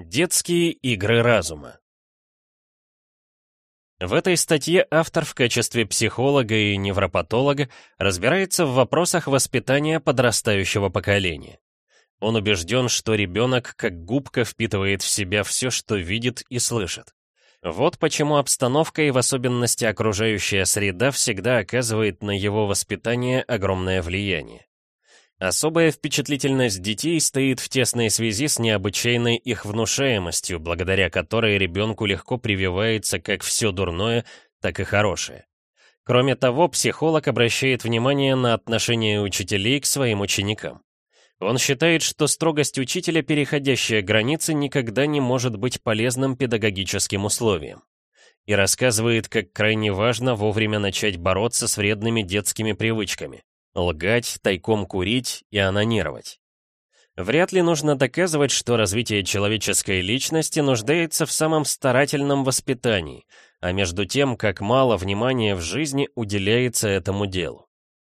Детские игры разума В этой статье автор в качестве психолога и невропатолога разбирается в вопросах воспитания подрастающего поколения. Он убежден, что ребенок как губка впитывает в себя все, что видит и слышит. Вот почему обстановка и в особенности окружающая среда всегда оказывает на его воспитание огромное влияние. Особая впечатлительность детей стоит в тесной связи с необычайной их внушаемостью, благодаря которой ребенку легко прививается как все дурное, так и хорошее. Кроме того, психолог обращает внимание на отношение учителей к своим ученикам. Он считает, что строгость учителя, переходящая границы, никогда не может быть полезным педагогическим условием. И рассказывает, как крайне важно вовремя начать бороться с вредными детскими привычками лгать, тайком курить и анонировать. Вряд ли нужно доказывать, что развитие человеческой личности нуждается в самом старательном воспитании, а между тем, как мало внимания в жизни уделяется этому делу.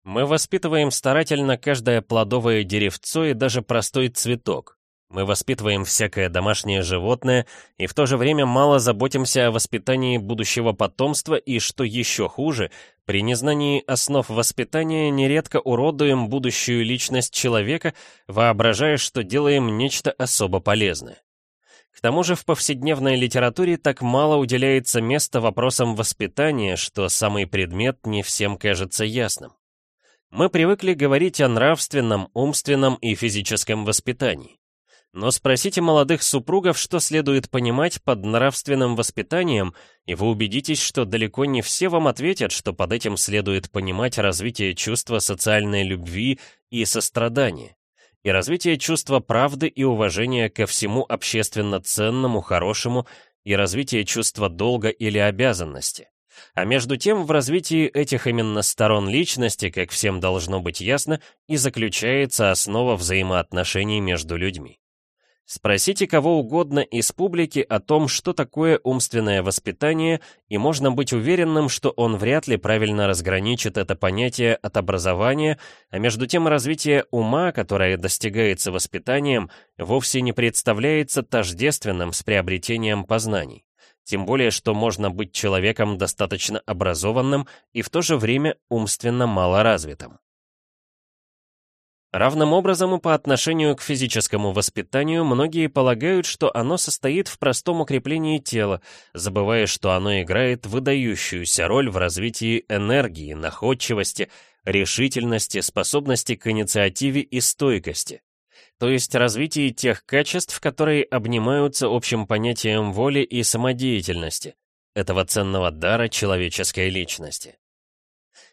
Мы воспитываем старательно каждое плодовое деревцо и даже простой цветок. Мы воспитываем всякое домашнее животное и в то же время мало заботимся о воспитании будущего потомства и, что еще хуже, при незнании основ воспитания нередко уродуем будущую личность человека, воображая, что делаем нечто особо полезное. К тому же в повседневной литературе так мало уделяется места вопросам воспитания, что самый предмет не всем кажется ясным. Мы привыкли говорить о нравственном, умственном и физическом воспитании. Но спросите молодых супругов, что следует понимать под нравственным воспитанием, и вы убедитесь, что далеко не все вам ответят, что под этим следует понимать развитие чувства социальной любви и сострадания, и развитие чувства правды и уважения ко всему общественно ценному, хорошему, и развитие чувства долга или обязанности. А между тем, в развитии этих именно сторон личности, как всем должно быть ясно, и заключается основа взаимоотношений между людьми. Спросите кого угодно из публики о том, что такое умственное воспитание, и можно быть уверенным, что он вряд ли правильно разграничит это понятие от образования, а между тем развитие ума, которое достигается воспитанием, вовсе не представляется тождественным с приобретением познаний. Тем более, что можно быть человеком достаточно образованным и в то же время умственно малоразвитым. Равным образом и по отношению к физическому воспитанию многие полагают, что оно состоит в простом укреплении тела, забывая, что оно играет выдающуюся роль в развитии энергии, находчивости, решительности, способности к инициативе и стойкости. То есть развитии тех качеств, которые обнимаются общим понятием воли и самодеятельности, этого ценного дара человеческой личности.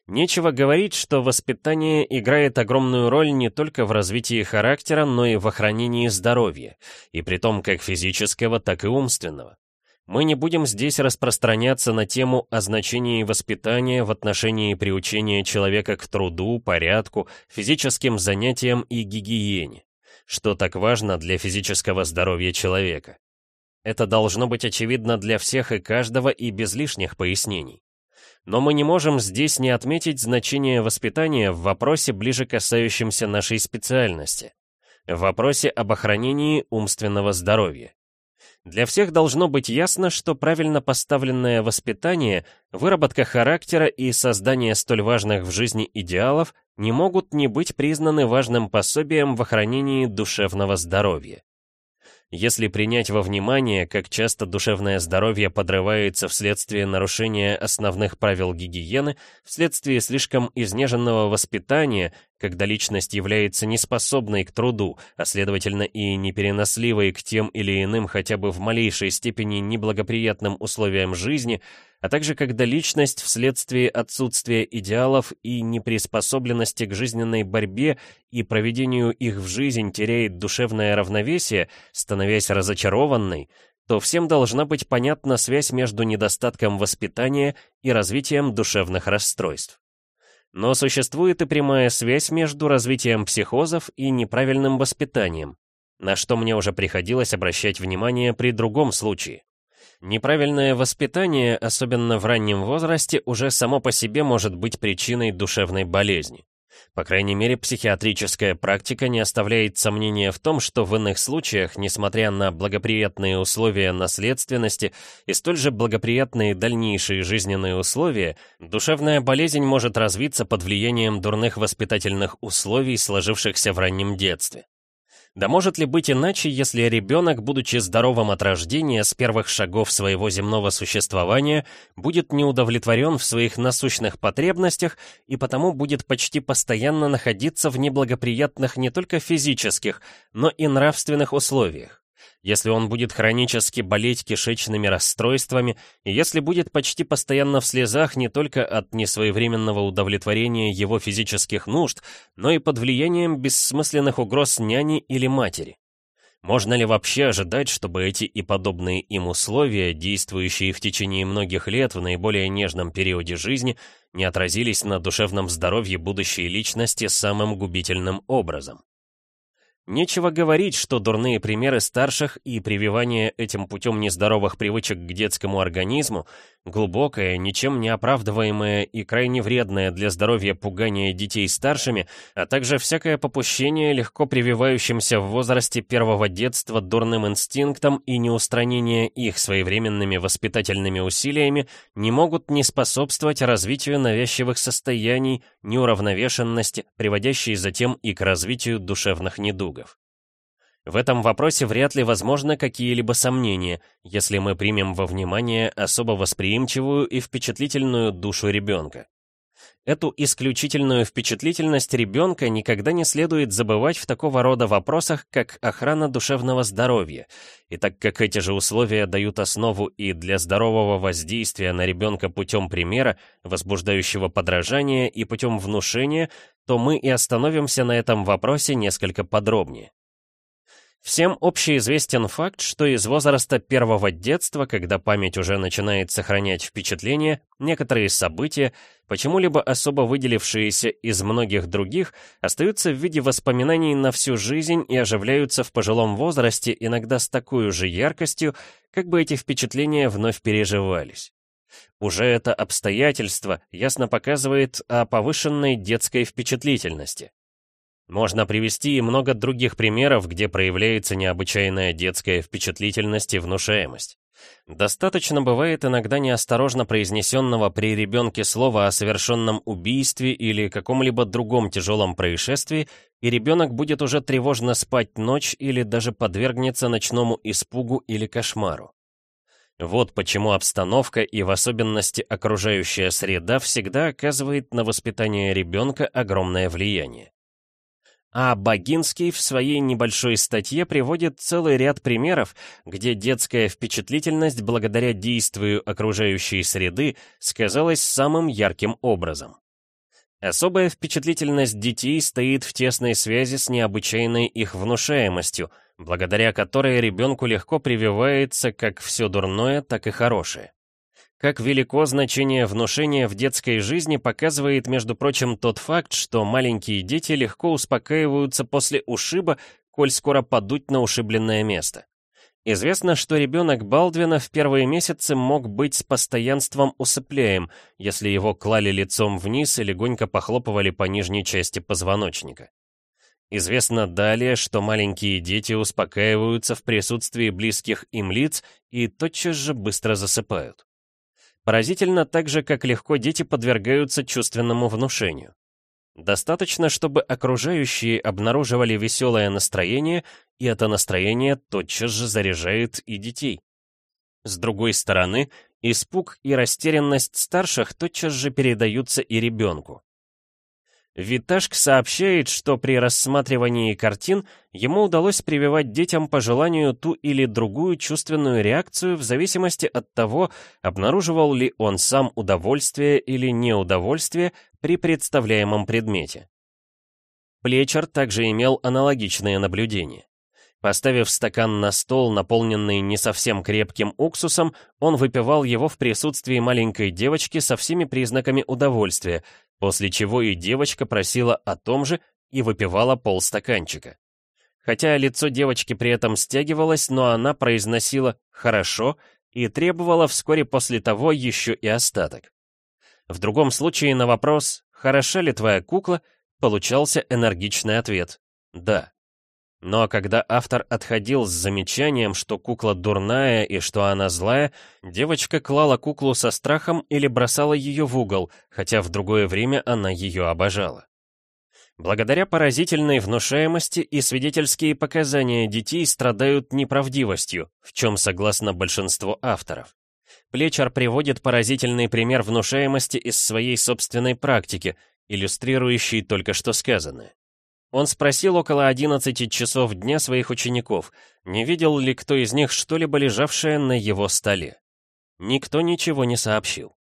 Нечего говорить, что воспитание играет огромную роль не только в развитии характера, но и в охранении здоровья, и при том как физического, так и умственного. Мы не будем здесь распространяться на тему о значении воспитания в отношении приучения человека к труду, порядку, физическим занятиям и гигиене, что так важно для физического здоровья человека. Это должно быть очевидно для всех и каждого и без лишних пояснений. Но мы не можем здесь не отметить значение воспитания в вопросе, ближе касающемся нашей специальности. В вопросе об охранении умственного здоровья. Для всех должно быть ясно, что правильно поставленное воспитание, выработка характера и создание столь важных в жизни идеалов не могут не быть признаны важным пособием в охранении душевного здоровья. Если принять во внимание, как часто душевное здоровье подрывается вследствие нарушения основных правил гигиены, вследствие слишком изнеженного воспитания, когда личность является неспособной к труду, а следовательно и непереносливой к тем или иным хотя бы в малейшей степени неблагоприятным условиям жизни, а также когда личность вследствие отсутствия идеалов и неприспособленности к жизненной борьбе и проведению их в жизнь теряет душевное равновесие, становясь разочарованной, то всем должна быть понятна связь между недостатком воспитания и развитием душевных расстройств. Но существует и прямая связь между развитием психозов и неправильным воспитанием, на что мне уже приходилось обращать внимание при другом случае. Неправильное воспитание, особенно в раннем возрасте, уже само по себе может быть причиной душевной болезни. По крайней мере, психиатрическая практика не оставляет сомнения в том, что в иных случаях, несмотря на благоприятные условия наследственности и столь же благоприятные дальнейшие жизненные условия, душевная болезнь может развиться под влиянием дурных воспитательных условий, сложившихся в раннем детстве. Да может ли быть иначе, если ребенок, будучи здоровым от рождения, с первых шагов своего земного существования, будет неудовлетворен в своих насущных потребностях и потому будет почти постоянно находиться в неблагоприятных не только физических, но и нравственных условиях? Если он будет хронически болеть кишечными расстройствами, и если будет почти постоянно в слезах не только от несвоевременного удовлетворения его физических нужд, но и под влиянием бессмысленных угроз няни или матери. Можно ли вообще ожидать, чтобы эти и подобные им условия, действующие в течение многих лет в наиболее нежном периоде жизни, не отразились на душевном здоровье будущей личности самым губительным образом? Нечего говорить, что дурные примеры старших и прививание этим путем нездоровых привычек к детскому организму Глубокое, ничем не оправдываемое и крайне вредное для здоровья пугание детей старшими, а также всякое попущение легко прививающимся в возрасте первого детства дурным инстинктам и неустранение их своевременными воспитательными усилиями не могут не способствовать развитию навязчивых состояний, неуравновешенности, приводящей затем и к развитию душевных недугов. В этом вопросе вряд ли возможны какие-либо сомнения, если мы примем во внимание особо восприимчивую и впечатлительную душу ребенка. Эту исключительную впечатлительность ребенка никогда не следует забывать в такого рода вопросах, как охрана душевного здоровья, и так как эти же условия дают основу и для здорового воздействия на ребенка путем примера, возбуждающего подражание и путем внушения, то мы и остановимся на этом вопросе несколько подробнее. Всем общеизвестен факт, что из возраста первого детства, когда память уже начинает сохранять впечатления, некоторые события, почему-либо особо выделившиеся из многих других, остаются в виде воспоминаний на всю жизнь и оживляются в пожилом возрасте иногда с такой же яркостью, как бы эти впечатления вновь переживались. Уже это обстоятельство ясно показывает о повышенной детской впечатлительности. Можно привести и много других примеров, где проявляется необычайная детская впечатлительность и внушаемость. Достаточно бывает иногда неосторожно произнесенного при ребенке слова о совершенном убийстве или каком-либо другом тяжелом происшествии, и ребенок будет уже тревожно спать ночь или даже подвергнется ночному испугу или кошмару. Вот почему обстановка и в особенности окружающая среда всегда оказывает на воспитание ребенка огромное влияние. А Богинский в своей небольшой статье приводит целый ряд примеров, где детская впечатлительность благодаря действию окружающей среды сказалась самым ярким образом. Особая впечатлительность детей стоит в тесной связи с необычайной их внушаемостью, благодаря которой ребенку легко прививается как все дурное, так и хорошее. Как велико значение внушения в детской жизни показывает, между прочим, тот факт, что маленькие дети легко успокаиваются после ушиба, коль скоро падут на ушибленное место. Известно, что ребенок Балдвина в первые месяцы мог быть с постоянством усыпляем, если его клали лицом вниз и легонько похлопывали по нижней части позвоночника. Известно далее, что маленькие дети успокаиваются в присутствии близких им лиц и тотчас же быстро засыпают. Поразительно так же, как легко дети подвергаются чувственному внушению. Достаточно, чтобы окружающие обнаруживали веселое настроение, и это настроение тотчас же заряжает и детей. С другой стороны, испуг и растерянность старших тотчас же передаются и ребенку. Виташк сообщает, что при рассматривании картин ему удалось прививать детям по желанию ту или другую чувственную реакцию в зависимости от того, обнаруживал ли он сам удовольствие или неудовольствие при представляемом предмете. Плечер также имел аналогичные наблюдения. Поставив стакан на стол, наполненный не совсем крепким уксусом, он выпивал его в присутствии маленькой девочки со всеми признаками удовольствия, после чего и девочка просила о том же и выпивала полстаканчика. Хотя лицо девочки при этом стягивалось, но она произносила «хорошо» и требовала вскоре после того еще и остаток. В другом случае на вопрос «хороша ли твоя кукла?» получался энергичный ответ «да». Но когда автор отходил с замечанием, что кукла дурная и что она злая, девочка клала куклу со страхом или бросала ее в угол, хотя в другое время она ее обожала. Благодаря поразительной внушаемости и свидетельские показания детей страдают неправдивостью, в чем согласно большинству авторов. Плечар приводит поразительный пример внушаемости из своей собственной практики, иллюстрирующий только что сказанное. Он спросил около 11 часов дня своих учеников, не видел ли кто из них что-либо лежавшее на его столе. Никто ничего не сообщил.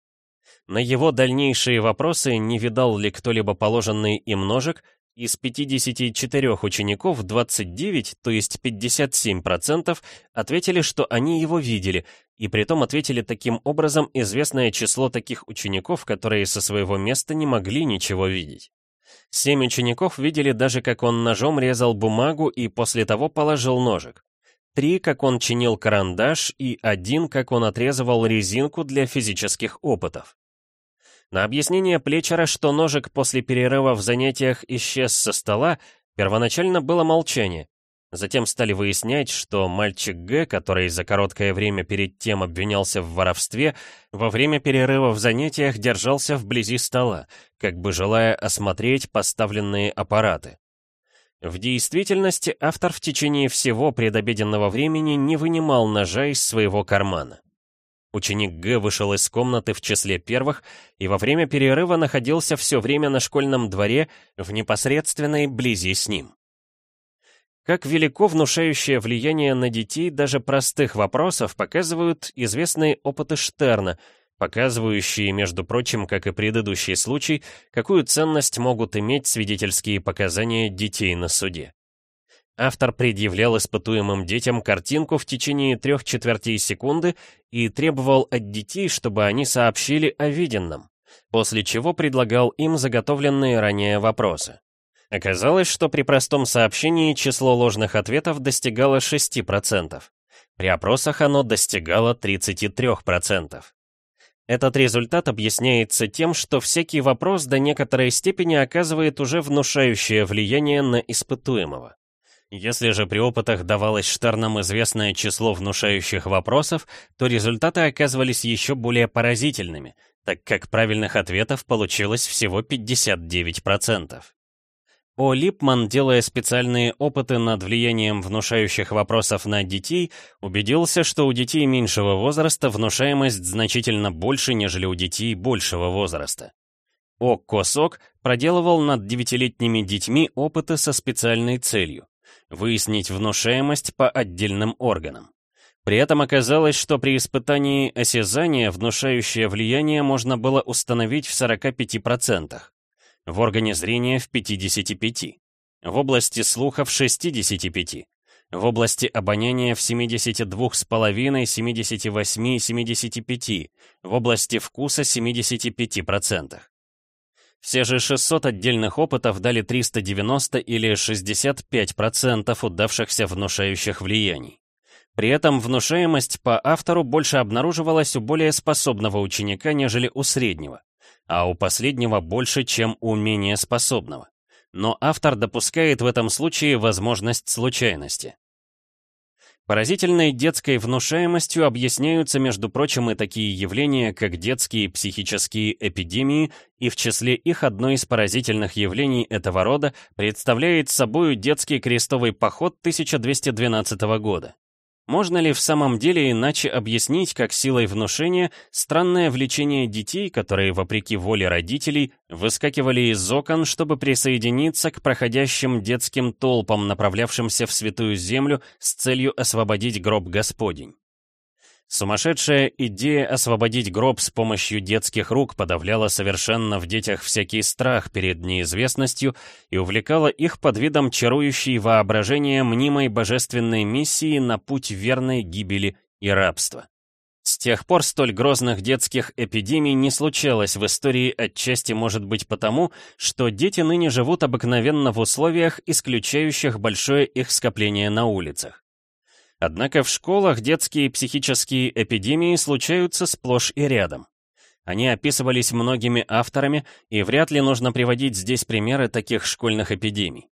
На его дальнейшие вопросы, не видал ли кто-либо положенный им ножик, из 54 учеников 29, то есть 57%, ответили, что они его видели, и притом ответили таким образом известное число таких учеников, которые со своего места не могли ничего видеть. Семь учеников видели даже, как он ножом резал бумагу и после того положил ножик. Три, как он чинил карандаш, и один, как он отрезывал резинку для физических опытов. На объяснение Плечера, что ножик после перерыва в занятиях исчез со стола, первоначально было молчание, Затем стали выяснять, что мальчик Г, который за короткое время перед тем обвинялся в воровстве, во время перерыва в занятиях держался вблизи стола, как бы желая осмотреть поставленные аппараты. В действительности автор в течение всего предобеденного времени не вынимал ножа из своего кармана. Ученик Г вышел из комнаты в числе первых и во время перерыва находился все время на школьном дворе в непосредственной близи с ним. Как велико внушающее влияние на детей даже простых вопросов показывают известные опыты Штерна, показывающие, между прочим, как и предыдущий случай, какую ценность могут иметь свидетельские показания детей на суде. Автор предъявлял испытуемым детям картинку в течение трех четвертей секунды и требовал от детей, чтобы они сообщили о виденном, после чего предлагал им заготовленные ранее вопросы. Оказалось, что при простом сообщении число ложных ответов достигало 6%. При опросах оно достигало 33%. Этот результат объясняется тем, что всякий вопрос до некоторой степени оказывает уже внушающее влияние на испытуемого. Если же при опытах давалось Штернам известное число внушающих вопросов, то результаты оказывались еще более поразительными, так как правильных ответов получилось всего 59%. О. Липман, делая специальные опыты над влиянием внушающих вопросов на детей, убедился, что у детей меньшего возраста внушаемость значительно больше, нежели у детей большего возраста. О. Косок проделывал над девятилетними детьми опыты со специальной целью — выяснить внушаемость по отдельным органам. При этом оказалось, что при испытании осязания внушающее влияние можно было установить в 45% в органе зрения в 55, в области слуха в 65, в области обоняния в 72,5, 78, 75, в области вкуса 75%. Все же 600 отдельных опытов дали 390 или 65% удавшихся внушающих влияний. При этом внушаемость по автору больше обнаруживалась у более способного ученика, нежели у среднего а у последнего больше, чем у менее способного. Но автор допускает в этом случае возможность случайности. Поразительной детской внушаемостью объясняются, между прочим, и такие явления, как детские психические эпидемии, и в числе их одно из поразительных явлений этого рода представляет собой детский крестовый поход 1212 года. Можно ли в самом деле иначе объяснить, как силой внушения, странное влечение детей, которые, вопреки воле родителей, выскакивали из окон, чтобы присоединиться к проходящим детским толпам, направлявшимся в Святую Землю с целью освободить гроб Господень? Сумасшедшая идея освободить гроб с помощью детских рук подавляла совершенно в детях всякий страх перед неизвестностью и увлекала их под видом чарующей воображения мнимой божественной миссии на путь верной гибели и рабства. С тех пор столь грозных детских эпидемий не случалось в истории отчасти может быть потому, что дети ныне живут обыкновенно в условиях, исключающих большое их скопление на улицах. Однако в школах детские психические эпидемии случаются сплошь и рядом. Они описывались многими авторами, и вряд ли нужно приводить здесь примеры таких школьных эпидемий.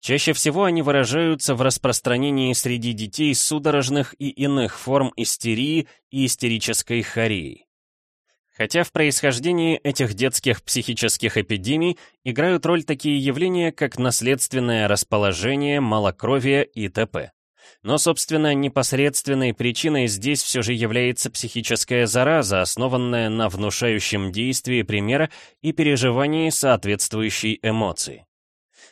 Чаще всего они выражаются в распространении среди детей судорожных и иных форм истерии и истерической хории. Хотя в происхождении этих детских психических эпидемий играют роль такие явления, как наследственное расположение, малокровие и т.п. Но, собственно, непосредственной причиной здесь все же является психическая зараза, основанная на внушающем действии примера и переживании соответствующей эмоции.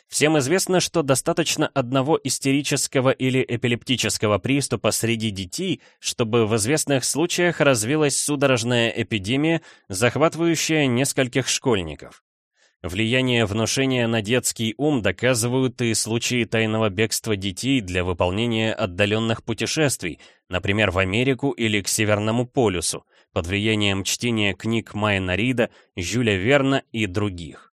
Всем известно, что достаточно одного истерического или эпилептического приступа среди детей, чтобы в известных случаях развилась судорожная эпидемия, захватывающая нескольких школьников. Влияние внушения на детский ум доказывают и случаи тайного бегства детей для выполнения отдаленных путешествий, например, в Америку или к Северному полюсу, под влиянием чтения книг Майна Рида, Жюля Верна и других.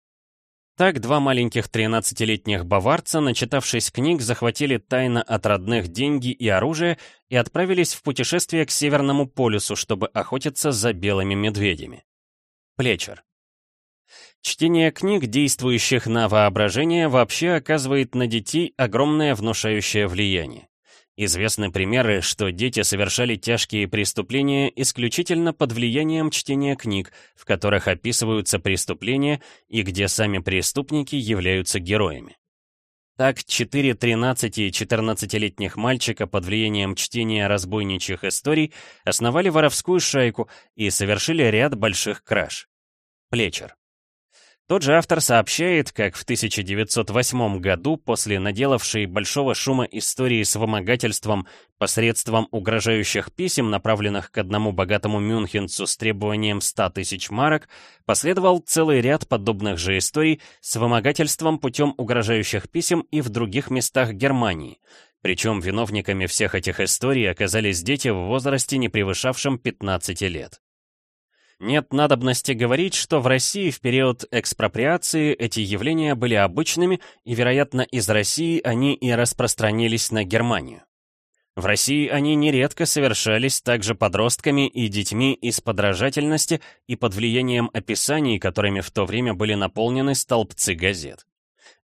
Так два маленьких 13-летних баварца, начитавшись книг, захватили тайно от родных деньги и оружие и отправились в путешествие к Северному полюсу, чтобы охотиться за белыми медведями. Плечер. Чтение книг, действующих на воображение, вообще оказывает на детей огромное внушающее влияние. Известны примеры, что дети совершали тяжкие преступления исключительно под влиянием чтения книг, в которых описываются преступления и где сами преступники являются героями. Так, четыре 13- и 14-летних мальчика под влиянием чтения разбойничьих историй основали воровскую шайку и совершили ряд больших краж. Плечер. Тот же автор сообщает, как в 1908 году, после наделавшей большого шума истории с вымогательством посредством угрожающих писем, направленных к одному богатому мюнхенцу с требованием 100 тысяч марок, последовал целый ряд подобных же историй с вымогательством путем угрожающих писем и в других местах Германии. Причем виновниками всех этих историй оказались дети в возрасте, не превышавшем 15 лет. Нет надобности говорить, что в России в период экспроприации эти явления были обычными, и, вероятно, из России они и распространились на Германию. В России они нередко совершались также подростками и детьми из подражательности и под влиянием описаний, которыми в то время были наполнены столбцы газет.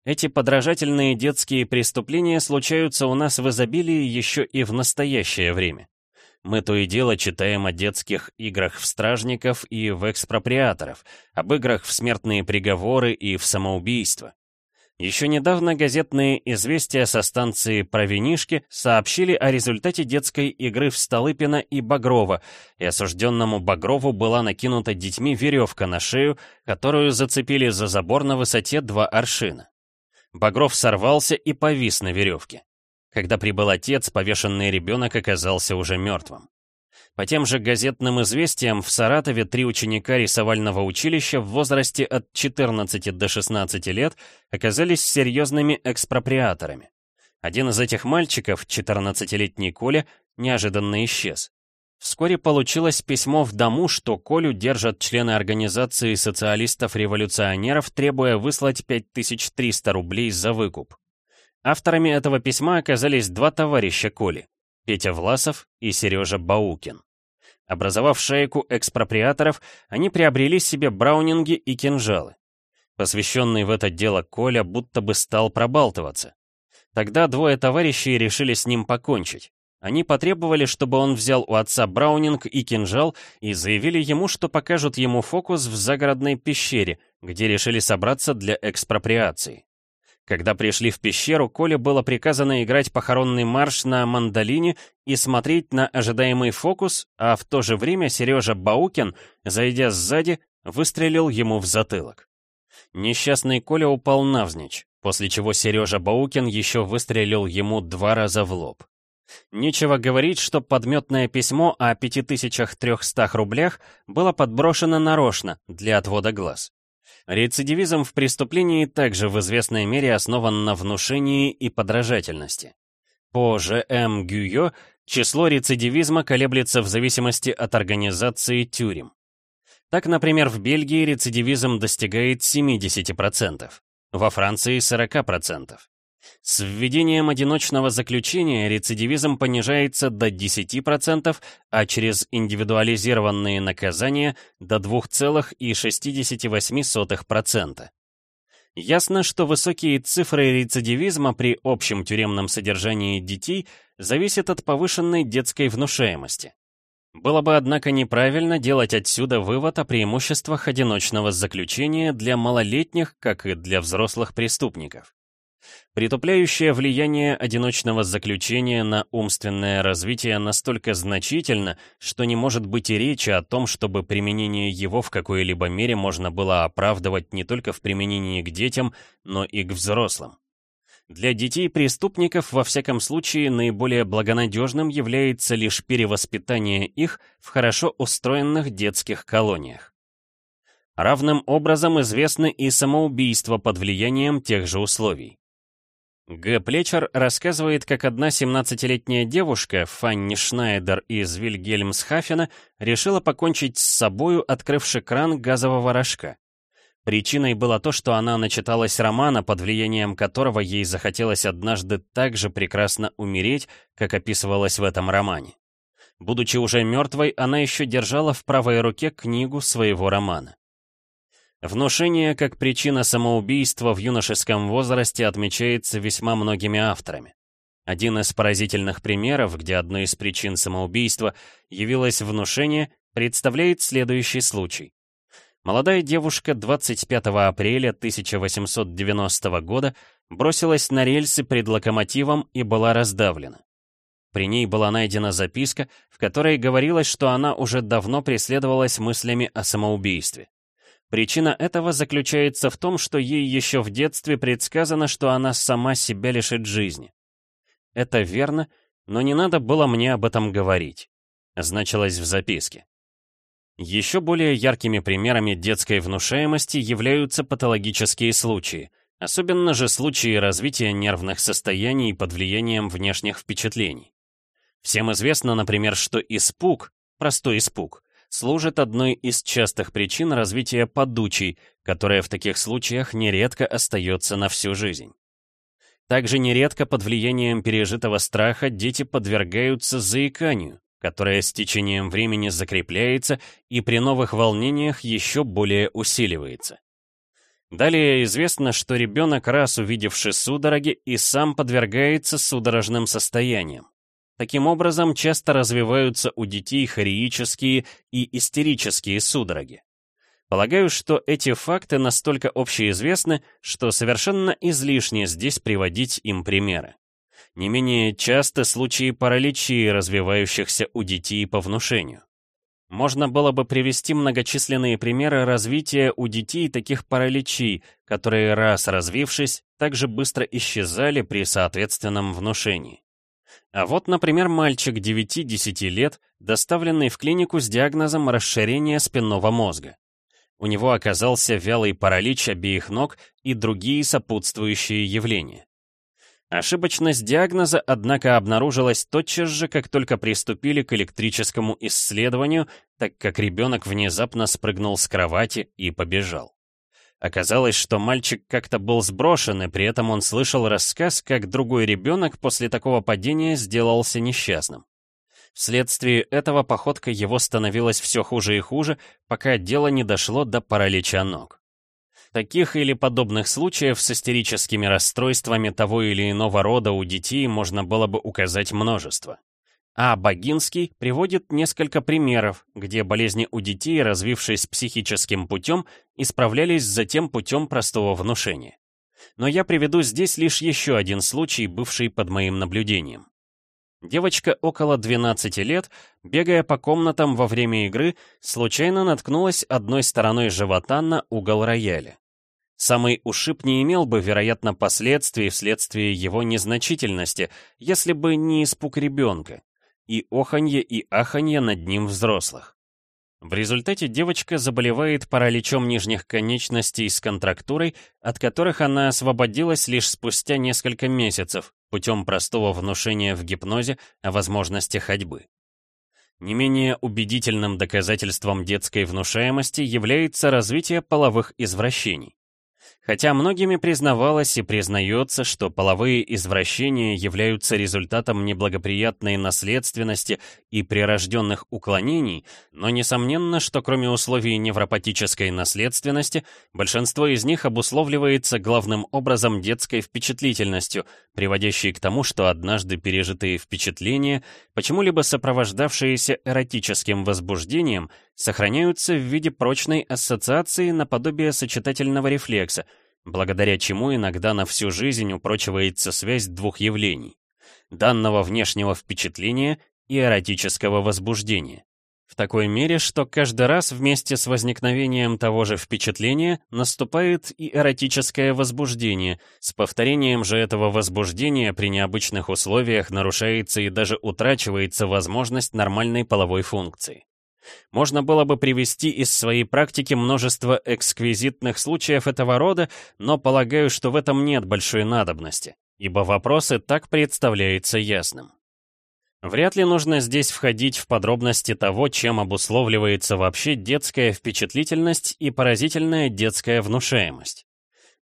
Эти подражательные детские преступления случаются у нас в изобилии еще и в настоящее время. Мы то и дело читаем о детских играх в стражников и в экспроприаторов, об играх в смертные приговоры и в самоубийство. Еще недавно газетные известия со станции Провинишки сообщили о результате детской игры в Столыпина и Багрова, и осужденному Багрову была накинута детьми веревка на шею, которую зацепили за забор на высоте два аршина. Багров сорвался и повис на веревке. Когда прибыл отец, повешенный ребенок оказался уже мертвым. По тем же газетным известиям, в Саратове три ученика рисовального училища в возрасте от 14 до 16 лет оказались серьезными экспроприаторами. Один из этих мальчиков, 14-летний Коля, неожиданно исчез. Вскоре получилось письмо в дому, что Колю держат члены организации социалистов-революционеров, требуя выслать 5300 рублей за выкуп. Авторами этого письма оказались два товарища Коли — Петя Власов и Сережа Баукин. Образовав шайку экспроприаторов, они приобрели себе браунинги и кинжалы. Посвященный в это дело Коля будто бы стал пробалтываться. Тогда двое товарищей решили с ним покончить. Они потребовали, чтобы он взял у отца браунинг и кинжал и заявили ему, что покажут ему фокус в загородной пещере, где решили собраться для экспроприации. Когда пришли в пещеру, Коле было приказано играть похоронный марш на мандолине и смотреть на ожидаемый фокус, а в то же время Сережа Баукин, зайдя сзади, выстрелил ему в затылок. Несчастный Коля упал навзничь, после чего Сережа Баукин еще выстрелил ему два раза в лоб. Нечего говорить, что подметное письмо о 5300 рублях было подброшено нарочно для отвода глаз. Рецидивизм в преступлении также в известной мере основан на внушении и подражательности. По Ж.М. Гюйо число рецидивизма колеблется в зависимости от организации тюрем. Так, например, в Бельгии рецидивизм достигает 70%, во Франции 40%. С введением одиночного заключения рецидивизм понижается до 10%, а через индивидуализированные наказания до 2,68%. Ясно, что высокие цифры рецидивизма при общем тюремном содержании детей зависят от повышенной детской внушаемости. Было бы, однако, неправильно делать отсюда вывод о преимуществах одиночного заключения для малолетних, как и для взрослых преступников. Притупляющее влияние одиночного заключения на умственное развитие настолько значительно, что не может быть и речи о том, чтобы применение его в какой-либо мере можно было оправдывать не только в применении к детям, но и к взрослым. Для детей-преступников, во всяком случае, наиболее благонадежным является лишь перевоспитание их в хорошо устроенных детских колониях. Равным образом известны и самоубийства под влиянием тех же условий. Г. Плечер рассказывает, как одна 17-летняя девушка, Фанни Шнайдер из Вильгельмсхафена, решила покончить с собою, открывши кран газового рожка. Причиной было то, что она начиталась романа, под влиянием которого ей захотелось однажды так же прекрасно умереть, как описывалось в этом романе. Будучи уже мертвой, она еще держала в правой руке книгу своего романа. Внушение как причина самоубийства в юношеском возрасте отмечается весьма многими авторами. Один из поразительных примеров, где одной из причин самоубийства явилось внушение, представляет следующий случай. Молодая девушка 25 апреля 1890 года бросилась на рельсы пред локомотивом и была раздавлена. При ней была найдена записка, в которой говорилось, что она уже давно преследовалась мыслями о самоубийстве. Причина этого заключается в том, что ей еще в детстве предсказано, что она сама себя лишит жизни. Это верно, но не надо было мне об этом говорить, значилось в записке. Еще более яркими примерами детской внушаемости являются патологические случаи, особенно же случаи развития нервных состояний под влиянием внешних впечатлений. Всем известно, например, что испуг, простой испуг, служит одной из частых причин развития подучей, которая в таких случаях нередко остается на всю жизнь. Также нередко под влиянием пережитого страха дети подвергаются заиканию, которое с течением времени закрепляется и при новых волнениях еще более усиливается. Далее известно, что ребенок, раз увидевший судороги, и сам подвергается судорожным состояниям. Таким образом, часто развиваются у детей хореические и истерические судороги. Полагаю, что эти факты настолько общеизвестны, что совершенно излишне здесь приводить им примеры. Не менее часто случаи параличии, развивающихся у детей по внушению. Можно было бы привести многочисленные примеры развития у детей таких параличей, которые, раз развившись, также быстро исчезали при соответственном внушении. А вот, например, мальчик 9-10 лет, доставленный в клинику с диагнозом расширения спинного мозга. У него оказался вялый паралич обеих ног и другие сопутствующие явления. Ошибочность диагноза, однако, обнаружилась тотчас же, как только приступили к электрическому исследованию, так как ребенок внезапно спрыгнул с кровати и побежал. Оказалось, что мальчик как-то был сброшен, и при этом он слышал рассказ, как другой ребенок после такого падения сделался несчастным. Вследствие этого походка его становилась все хуже и хуже, пока дело не дошло до паралича ног. Таких или подобных случаев с истерическими расстройствами того или иного рода у детей можно было бы указать множество. А Богинский приводит несколько примеров, где болезни у детей, развившись психическим путем, исправлялись затем путем простого внушения. Но я приведу здесь лишь еще один случай, бывший под моим наблюдением. Девочка около 12 лет, бегая по комнатам во время игры, случайно наткнулась одной стороной живота на угол рояля. Самый ушиб не имел бы, вероятно, последствий вследствие его незначительности, если бы не испуг ребенка и оханье и аханье над ним взрослых. В результате девочка заболевает параличом нижних конечностей с контрактурой, от которых она освободилась лишь спустя несколько месяцев путем простого внушения в гипнозе о возможности ходьбы. Не менее убедительным доказательством детской внушаемости является развитие половых извращений. Хотя многими признавалось и признается, что половые извращения являются результатом неблагоприятной наследственности и прирожденных уклонений, но несомненно, что кроме условий невропатической наследственности, большинство из них обусловливается главным образом детской впечатлительностью, приводящей к тому, что однажды пережитые впечатления, почему-либо сопровождавшиеся эротическим возбуждением, сохраняются в виде прочной ассоциации наподобие сочетательного рефлекса, благодаря чему иногда на всю жизнь упрочивается связь двух явлений — данного внешнего впечатления и эротического возбуждения. В такой мере, что каждый раз вместе с возникновением того же впечатления наступает и эротическое возбуждение, с повторением же этого возбуждения при необычных условиях нарушается и даже утрачивается возможность нормальной половой функции. Можно было бы привести из своей практики множество эксквизитных случаев этого рода, но полагаю, что в этом нет большой надобности, ибо вопрос и так представляется ясным. Вряд ли нужно здесь входить в подробности того, чем обусловливается вообще детская впечатлительность и поразительная детская внушаемость.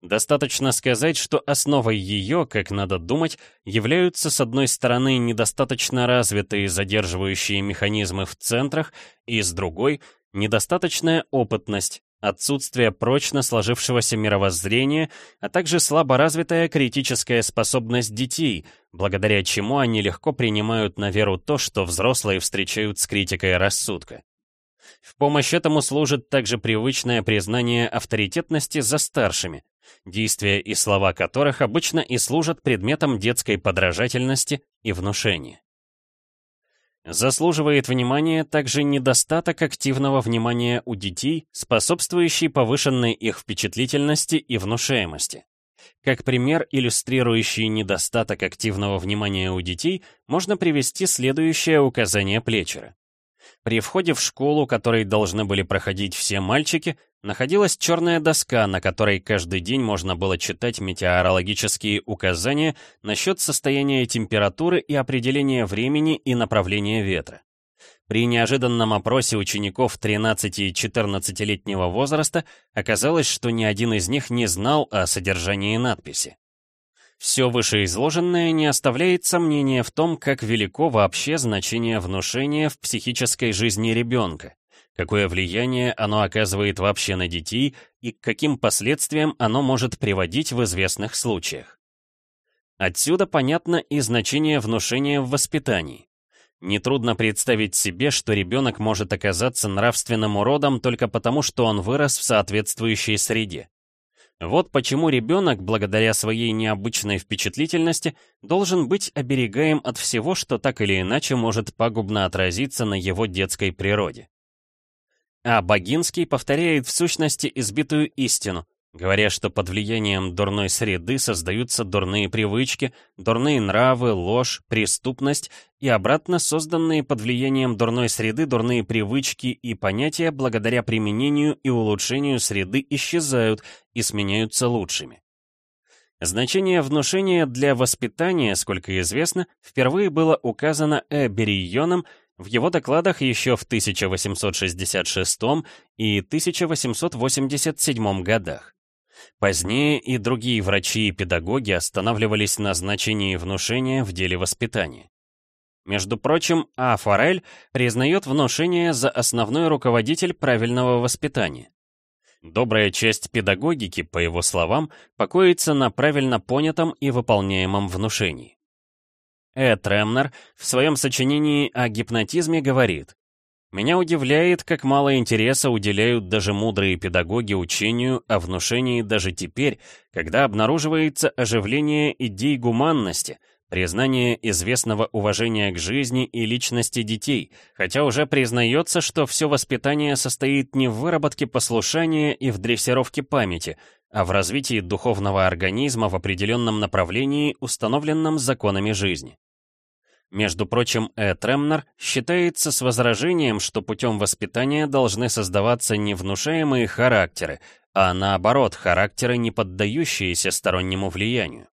Достаточно сказать, что основой ее, как надо думать, являются с одной стороны недостаточно развитые задерживающие механизмы в центрах, и с другой — недостаточная опытность, отсутствие прочно сложившегося мировоззрения, а также слаборазвитая критическая способность детей, благодаря чему они легко принимают на веру то, что взрослые встречают с критикой рассудка. В помощь этому служит также привычное признание авторитетности за старшими, действия и слова которых обычно и служат предметом детской подражательности и внушения. Заслуживает внимания также недостаток активного внимания у детей, способствующий повышенной их впечатлительности и внушаемости. Как пример, иллюстрирующий недостаток активного внимания у детей, можно привести следующее указание Плечера. При входе в школу, которой должны были проходить все мальчики, находилась черная доска, на которой каждый день можно было читать метеорологические указания насчет состояния температуры и определения времени и направления ветра. При неожиданном опросе учеников 13 и 14-летнего возраста оказалось, что ни один из них не знал о содержании надписи. Все вышеизложенное не оставляет сомнения в том, как велико вообще значение внушения в психической жизни ребенка, какое влияние оно оказывает вообще на детей и к каким последствиям оно может приводить в известных случаях. Отсюда понятно и значение внушения в воспитании. Нетрудно представить себе, что ребенок может оказаться нравственным уродом только потому, что он вырос в соответствующей среде. Вот почему ребенок, благодаря своей необычной впечатлительности, должен быть оберегаем от всего, что так или иначе может пагубно отразиться на его детской природе. А Богинский повторяет в сущности избитую истину, говоря, что под влиянием дурной среды создаются дурные привычки, дурные нравы, ложь, преступность и обратно созданные под влиянием дурной среды дурные привычки и понятия благодаря применению и улучшению среды исчезают и сменяются лучшими. Значение внушения для воспитания, сколько известно, впервые было указано Эберийоном в его докладах еще в 1866 и 1887 годах. Позднее и другие врачи и педагоги останавливались на значении внушения в деле воспитания. Между прочим, А. Форель признает внушение за основной руководитель правильного воспитания. Добрая часть педагогики, по его словам, покоится на правильно понятом и выполняемом внушении. Э. Тремнер в своем сочинении о гипнотизме говорит, меня удивляет, как мало интереса уделяют даже мудрые педагоги учению о внушении даже теперь, когда обнаруживается оживление идей гуманности, признание известного уважения к жизни и личности детей, хотя уже признается, что все воспитание состоит не в выработке послушания и в дрессировке памяти, а в развитии духовного организма в определенном направлении, установленном законами жизни. Между прочим, Э. Тремнер считается с возражением, что путем воспитания должны создаваться не внушаемые характеры, а наоборот, характеры, не поддающиеся стороннему влиянию.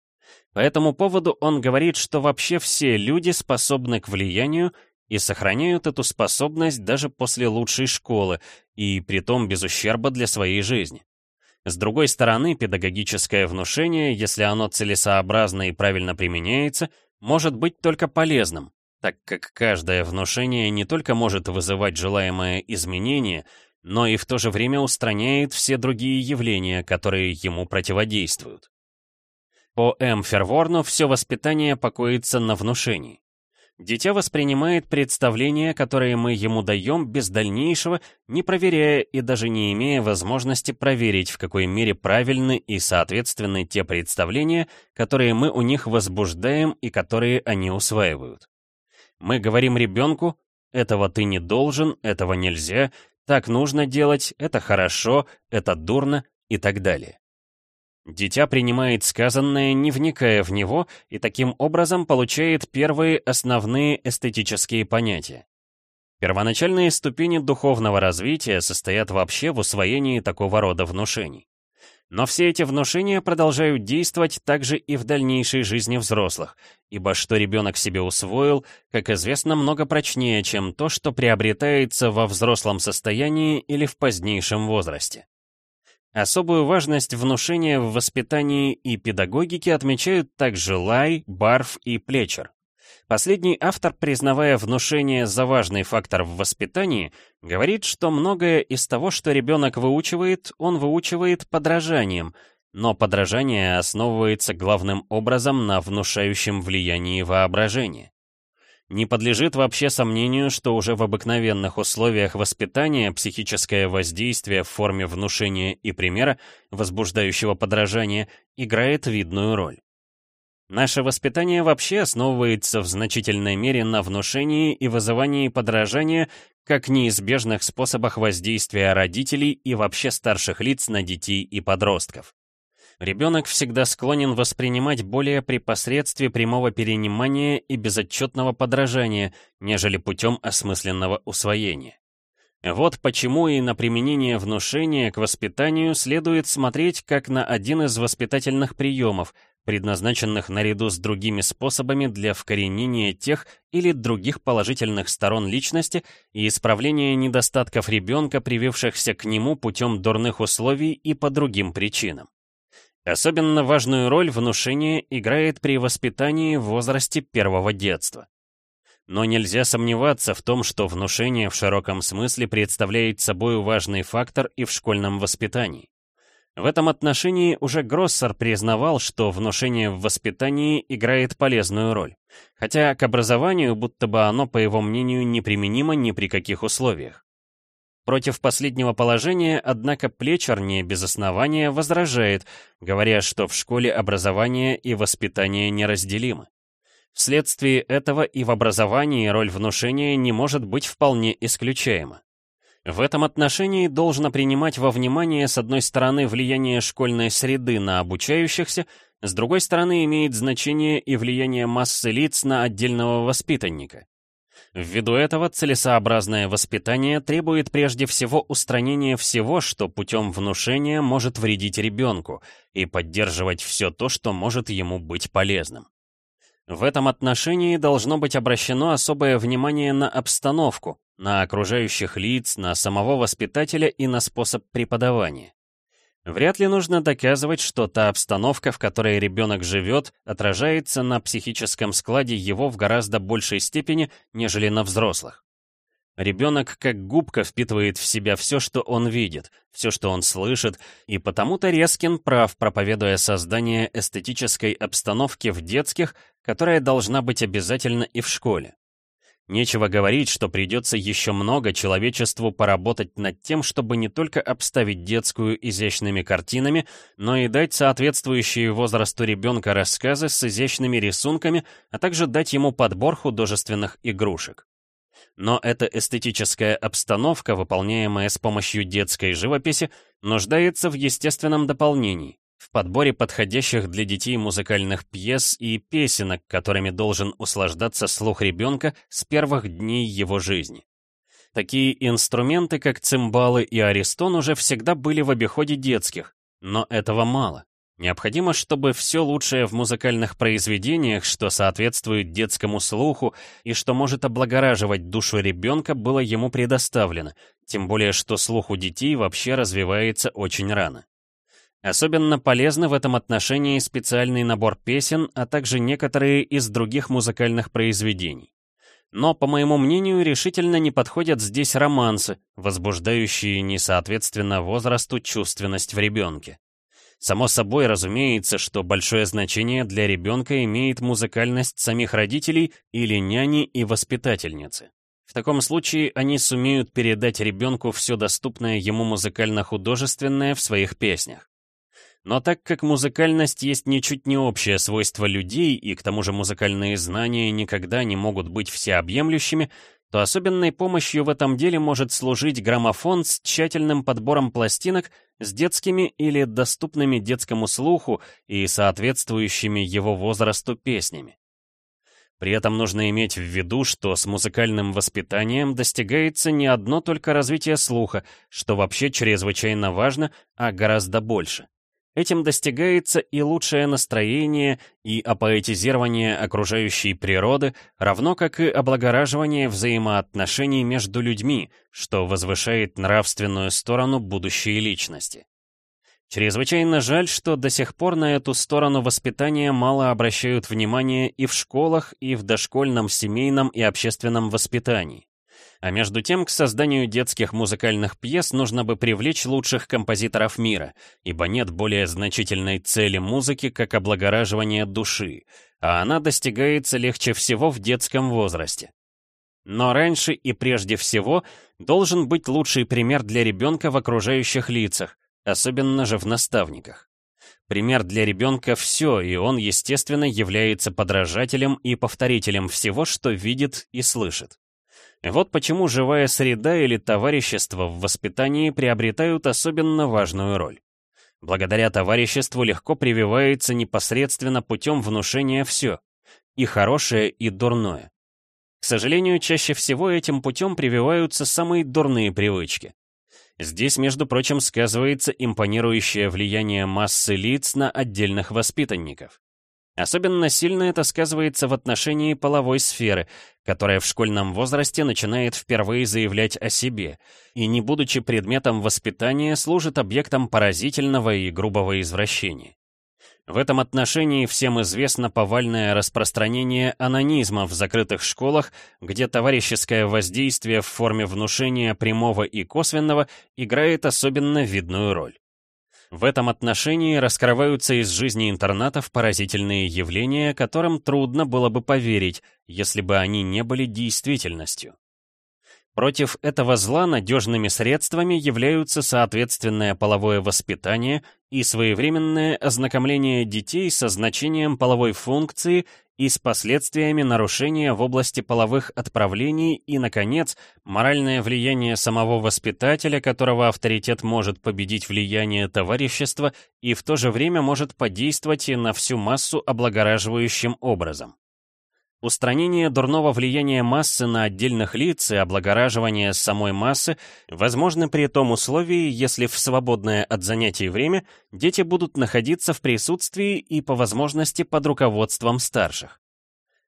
По этому поводу он говорит, что вообще все люди способны к влиянию и сохраняют эту способность даже после лучшей школы, и притом без ущерба для своей жизни. С другой стороны, педагогическое внушение, если оно целесообразно и правильно применяется, может быть только полезным, так как каждое внушение не только может вызывать желаемое изменение, но и в то же время устраняет все другие явления, которые ему противодействуют. По М. Ферворну все воспитание покоится на внушении. Дитя воспринимает представления, которые мы ему даем, без дальнейшего, не проверяя и даже не имея возможности проверить, в какой мере правильны и соответственны те представления, которые мы у них возбуждаем и которые они усваивают. Мы говорим ребенку «этого ты не должен, этого нельзя», «так нужно делать», «это хорошо», «это дурно» и так далее. Дитя принимает сказанное, не вникая в него, и таким образом получает первые основные эстетические понятия. Первоначальные ступени духовного развития состоят вообще в усвоении такого рода внушений. Но все эти внушения продолжают действовать также и в дальнейшей жизни взрослых, ибо что ребенок себе усвоил, как известно, много прочнее, чем то, что приобретается во взрослом состоянии или в позднейшем возрасте. Особую важность внушения в воспитании и педагогике отмечают также Лай, Барф и Плечер. Последний автор, признавая внушение за важный фактор в воспитании, говорит, что многое из того, что ребенок выучивает, он выучивает подражанием, но подражание основывается главным образом на внушающем влиянии воображения. Не подлежит вообще сомнению, что уже в обыкновенных условиях воспитания психическое воздействие в форме внушения и примера, возбуждающего подражание, играет видную роль. Наше воспитание вообще основывается в значительной мере на внушении и вызывании подражания как неизбежных способах воздействия родителей и вообще старших лиц на детей и подростков. Ребенок всегда склонен воспринимать более при посредстве прямого перенимания и безотчетного подражания, нежели путем осмысленного усвоения. Вот почему и на применение внушения к воспитанию следует смотреть как на один из воспитательных приемов, предназначенных наряду с другими способами для вкоренения тех или других положительных сторон личности и исправления недостатков ребенка, привившихся к нему путем дурных условий и по другим причинам. Особенно важную роль внушение играет при воспитании в возрасте первого детства. Но нельзя сомневаться в том, что внушение в широком смысле представляет собой важный фактор и в школьном воспитании. В этом отношении уже Гроссер признавал, что внушение в воспитании играет полезную роль, хотя к образованию будто бы оно, по его мнению, неприменимо ни при каких условиях. Против последнего положения, однако, Плечер не без основания возражает, говоря, что в школе образование и воспитание неразделимы. Вследствие этого и в образовании роль внушения не может быть вполне исключаема. В этом отношении должно принимать во внимание с одной стороны влияние школьной среды на обучающихся, с другой стороны имеет значение и влияние массы лиц на отдельного воспитанника. Ввиду этого целесообразное воспитание требует прежде всего устранения всего, что путем внушения может вредить ребенку, и поддерживать все то, что может ему быть полезным. В этом отношении должно быть обращено особое внимание на обстановку, на окружающих лиц, на самого воспитателя и на способ преподавания. Вряд ли нужно доказывать, что та обстановка, в которой ребенок живет, отражается на психическом складе его в гораздо большей степени, нежели на взрослых. Ребенок как губка впитывает в себя все, что он видит, все, что он слышит, и потому-то Резкин прав, проповедуя создание эстетической обстановки в детских, которая должна быть обязательно и в школе. Нечего говорить, что придется еще много человечеству поработать над тем, чтобы не только обставить детскую изящными картинами, но и дать соответствующие возрасту ребенка рассказы с изящными рисунками, а также дать ему подбор художественных игрушек. Но эта эстетическая обстановка, выполняемая с помощью детской живописи, нуждается в естественном дополнении в подборе подходящих для детей музыкальных пьес и песенок, которыми должен услаждаться слух ребенка с первых дней его жизни. Такие инструменты, как цимбалы и аристон, уже всегда были в обиходе детских, но этого мало. Необходимо, чтобы все лучшее в музыкальных произведениях, что соответствует детскому слуху и что может облагораживать душу ребенка, было ему предоставлено, тем более что слух у детей вообще развивается очень рано. Особенно полезны в этом отношении специальный набор песен, а также некоторые из других музыкальных произведений. Но, по моему мнению, решительно не подходят здесь романсы, возбуждающие несоответственно возрасту чувственность в ребенке. Само собой разумеется, что большое значение для ребенка имеет музыкальность самих родителей или няни и воспитательницы. В таком случае они сумеют передать ребенку все доступное ему музыкально-художественное в своих песнях. Но так как музыкальность есть ничуть не общее свойство людей, и к тому же музыкальные знания никогда не могут быть всеобъемлющими, то особенной помощью в этом деле может служить граммофон с тщательным подбором пластинок с детскими или доступными детскому слуху и соответствующими его возрасту песнями. При этом нужно иметь в виду, что с музыкальным воспитанием достигается не одно только развитие слуха, что вообще чрезвычайно важно, а гораздо больше. Этим достигается и лучшее настроение, и апоэтизирование окружающей природы, равно как и облагораживание взаимоотношений между людьми, что возвышает нравственную сторону будущей личности. Чрезвычайно жаль, что до сих пор на эту сторону воспитания мало обращают внимание и в школах, и в дошкольном семейном и общественном воспитании. А между тем, к созданию детских музыкальных пьес нужно бы привлечь лучших композиторов мира, ибо нет более значительной цели музыки, как облагораживание души, а она достигается легче всего в детском возрасте. Но раньше и прежде всего должен быть лучший пример для ребенка в окружающих лицах, особенно же в наставниках. Пример для ребенка все, и он, естественно, является подражателем и повторителем всего, что видит и слышит. Вот почему живая среда или товарищество в воспитании приобретают особенно важную роль. Благодаря товариществу легко прививается непосредственно путем внушения все, и хорошее, и дурное. К сожалению, чаще всего этим путем прививаются самые дурные привычки. Здесь, между прочим, сказывается импонирующее влияние массы лиц на отдельных воспитанников. Особенно сильно это сказывается в отношении половой сферы, которая в школьном возрасте начинает впервые заявлять о себе, и не будучи предметом воспитания, служит объектом поразительного и грубого извращения. В этом отношении всем известно повальное распространение анонизма в закрытых школах, где товарищеское воздействие в форме внушения прямого и косвенного играет особенно видную роль. В этом отношении раскрываются из жизни интернатов поразительные явления, которым трудно было бы поверить, если бы они не были действительностью. Против этого зла надежными средствами являются соответственное половое воспитание и своевременное ознакомление детей со значением половой функции и с последствиями нарушения в области половых отправлений и, наконец, моральное влияние самого воспитателя, которого авторитет может победить влияние товарищества и в то же время может подействовать и на всю массу облагораживающим образом. Устранение дурного влияния массы на отдельных лиц и облагораживание самой массы возможно при том условии, если в свободное от занятий время дети будут находиться в присутствии и по возможности под руководством старших.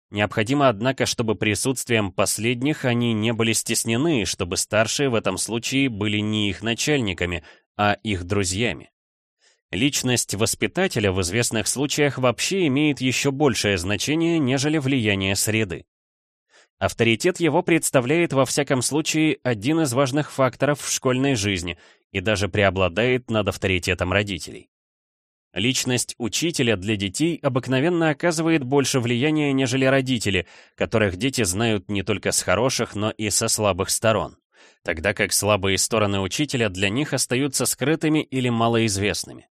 Необходимо, однако, чтобы присутствием последних они не были стеснены, чтобы старшие в этом случае были не их начальниками, а их друзьями. Личность воспитателя в известных случаях вообще имеет еще большее значение, нежели влияние среды. Авторитет его представляет во всяком случае один из важных факторов в школьной жизни и даже преобладает над авторитетом родителей. Личность учителя для детей обыкновенно оказывает больше влияния, нежели родители, которых дети знают не только с хороших, но и со слабых сторон, тогда как слабые стороны учителя для них остаются скрытыми или малоизвестными.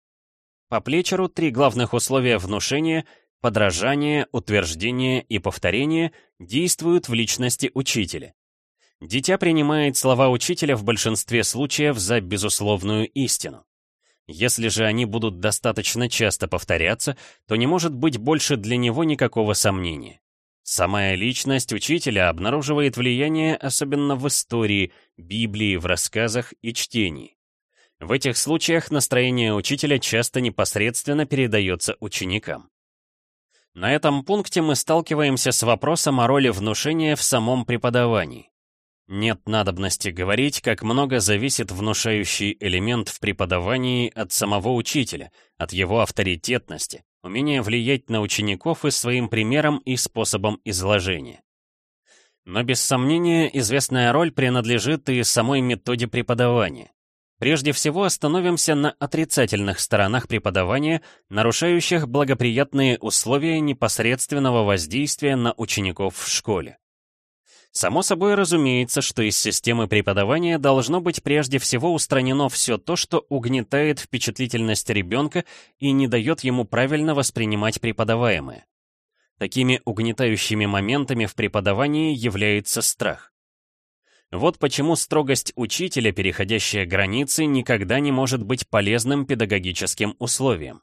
По Плечеру три главных условия внушения — подражание, утверждение и повторение — действуют в личности учителя. Дитя принимает слова учителя в большинстве случаев за безусловную истину. Если же они будут достаточно часто повторяться, то не может быть больше для него никакого сомнения. Самая личность учителя обнаруживает влияние особенно в истории, Библии, в рассказах и чтении. В этих случаях настроение учителя часто непосредственно передается ученикам. На этом пункте мы сталкиваемся с вопросом о роли внушения в самом преподавании. Нет надобности говорить, как много зависит внушающий элемент в преподавании от самого учителя, от его авторитетности, умения влиять на учеников и своим примером и способом изложения. Но без сомнения известная роль принадлежит и самой методе преподавания. Прежде всего остановимся на отрицательных сторонах преподавания, нарушающих благоприятные условия непосредственного воздействия на учеников в школе. Само собой разумеется, что из системы преподавания должно быть прежде всего устранено все то, что угнетает впечатлительность ребенка и не дает ему правильно воспринимать преподаваемое. Такими угнетающими моментами в преподавании является страх. Вот почему строгость учителя, переходящая границы, никогда не может быть полезным педагогическим условием.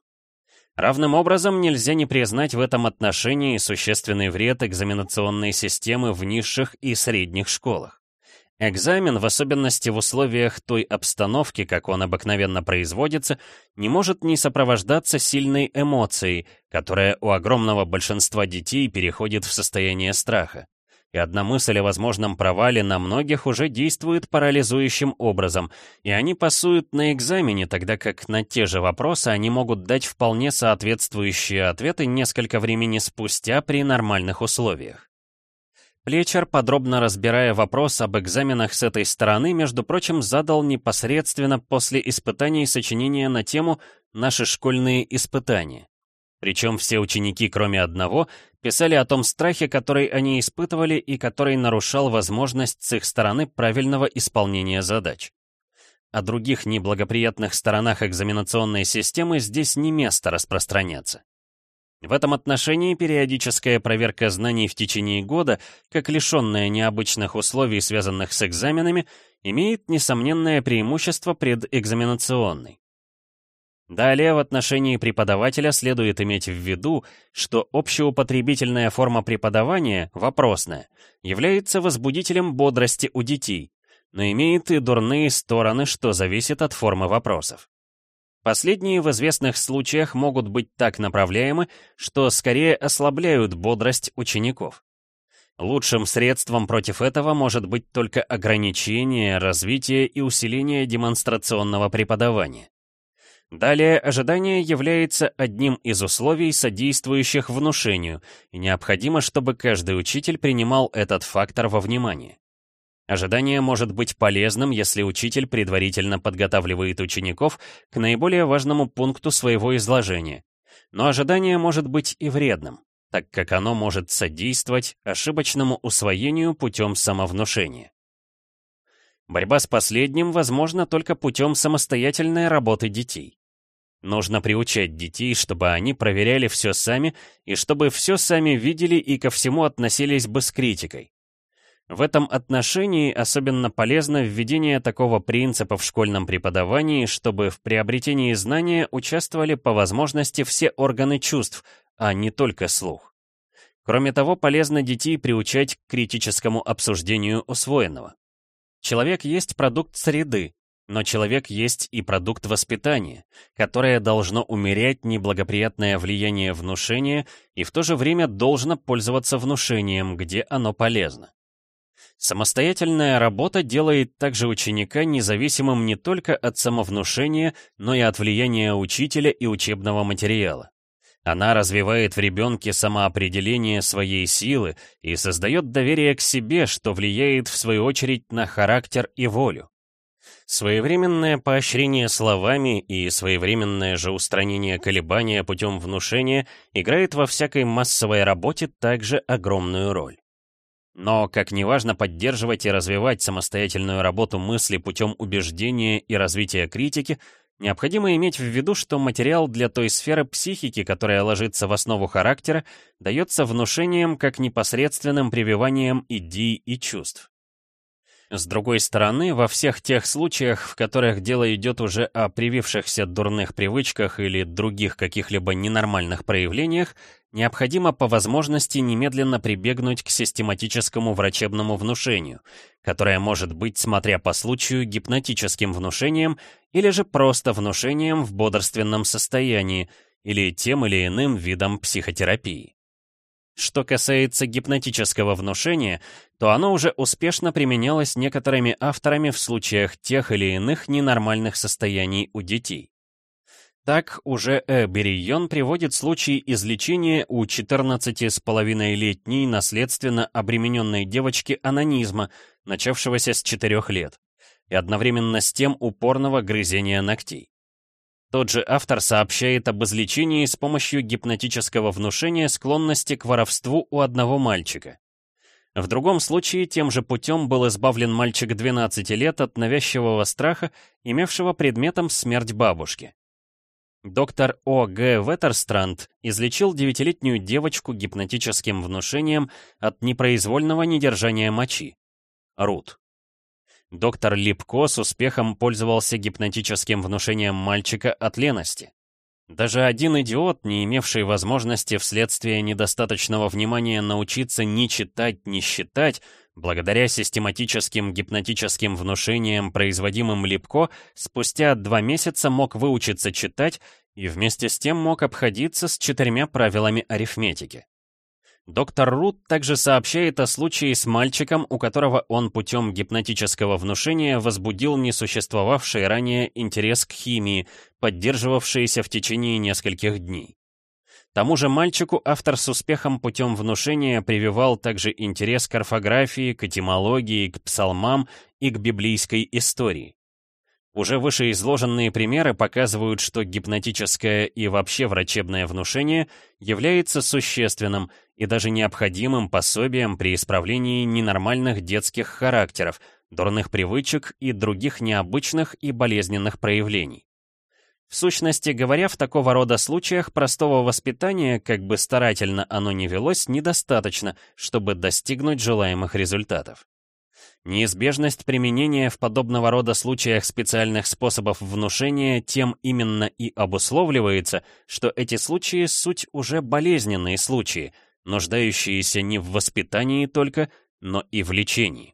Равным образом нельзя не признать в этом отношении существенный вред экзаменационной системы в низших и средних школах. Экзамен, в особенности в условиях той обстановки, как он обыкновенно производится, не может не сопровождаться сильной эмоцией, которая у огромного большинства детей переходит в состояние страха и одна мысль о возможном провале на многих уже действует парализующим образом, и они пасуют на экзамене, тогда как на те же вопросы они могут дать вполне соответствующие ответы несколько времени спустя при нормальных условиях. Плечер, подробно разбирая вопрос об экзаменах с этой стороны, между прочим, задал непосредственно после испытаний сочинения на тему «Наши школьные испытания». Причем все ученики, кроме одного, писали о том страхе, который они испытывали и который нарушал возможность с их стороны правильного исполнения задач. О других неблагоприятных сторонах экзаменационной системы здесь не место распространяться. В этом отношении периодическая проверка знаний в течение года, как лишенная необычных условий, связанных с экзаменами, имеет несомненное преимущество пред экзаменационной. Далее в отношении преподавателя следует иметь в виду, что общеупотребительная форма преподавания, вопросная, является возбудителем бодрости у детей, но имеет и дурные стороны, что зависит от формы вопросов. Последние в известных случаях могут быть так направляемы, что скорее ослабляют бодрость учеников. Лучшим средством против этого может быть только ограничение, развитие и усиление демонстрационного преподавания. Далее ожидание является одним из условий, содействующих внушению, и необходимо, чтобы каждый учитель принимал этот фактор во внимание. Ожидание может быть полезным, если учитель предварительно подготавливает учеников к наиболее важному пункту своего изложения. Но ожидание может быть и вредным, так как оно может содействовать ошибочному усвоению путем самовнушения. Борьба с последним возможна только путем самостоятельной работы детей. Нужно приучать детей, чтобы они проверяли все сами, и чтобы все сами видели и ко всему относились бы с критикой. В этом отношении особенно полезно введение такого принципа в школьном преподавании, чтобы в приобретении знания участвовали по возможности все органы чувств, а не только слух. Кроме того, полезно детей приучать к критическому обсуждению усвоенного. Человек есть продукт среды, но человек есть и продукт воспитания, которое должно умерять неблагоприятное влияние внушения и в то же время должно пользоваться внушением, где оно полезно. Самостоятельная работа делает также ученика независимым не только от самовнушения, но и от влияния учителя и учебного материала. Она развивает в ребенке самоопределение своей силы и создает доверие к себе, что влияет в свою очередь на характер и волю. Своевременное поощрение словами и своевременное же устранение колебания путем внушения играет во всякой массовой работе также огромную роль. Но, как неважно поддерживать и развивать самостоятельную работу мысли путем убеждения и развития критики, Необходимо иметь в виду, что материал для той сферы психики, которая ложится в основу характера, дается внушением как непосредственным прививанием идей и чувств. С другой стороны, во всех тех случаях, в которых дело идет уже о привившихся дурных привычках или других каких-либо ненормальных проявлениях, необходимо по возможности немедленно прибегнуть к систематическому врачебному внушению, которое может быть, смотря по случаю, гипнотическим внушением или же просто внушением в бодрственном состоянии или тем или иным видом психотерапии. Что касается гипнотического внушения, то оно уже успешно применялось некоторыми авторами в случаях тех или иных ненормальных состояний у детей. Так, уже Э. Берийон приводит случай излечения у 14,5-летней наследственно обремененной девочки анонизма, начавшегося с 4 лет, и одновременно с тем упорного грызения ногтей. Тот же автор сообщает об излечении с помощью гипнотического внушения склонности к воровству у одного мальчика. В другом случае тем же путем был избавлен мальчик 12 лет от навязчивого страха, имевшего предметом смерть бабушки. Доктор О. Г. Веттерстранд излечил девятилетнюю девочку гипнотическим внушением от непроизвольного недержания мочи. Рут. Доктор Липко с успехом пользовался гипнотическим внушением мальчика от лености. Даже один идиот, не имевший возможности вследствие недостаточного внимания научиться ни читать, ни считать, благодаря систематическим гипнотическим внушениям, производимым Липко, спустя два месяца мог выучиться читать и вместе с тем мог обходиться с четырьмя правилами арифметики. Доктор Рут также сообщает о случае с мальчиком, у которого он путем гипнотического внушения возбудил несуществовавший ранее интерес к химии, поддерживавшийся в течение нескольких дней. Тому же мальчику автор с успехом путем внушения прививал также интерес к орфографии, к этимологии, к псалмам и к библейской истории. Уже вышеизложенные примеры показывают, что гипнотическое и вообще врачебное внушение является существенным и даже необходимым пособием при исправлении ненормальных детских характеров, дурных привычек и других необычных и болезненных проявлений. В сущности говоря, в такого рода случаях простого воспитания, как бы старательно оно ни велось, недостаточно, чтобы достигнуть желаемых результатов. Неизбежность применения в подобного рода случаях специальных способов внушения тем именно и обусловливается, что эти случаи суть уже болезненные случаи, нуждающиеся не в воспитании только, но и в лечении.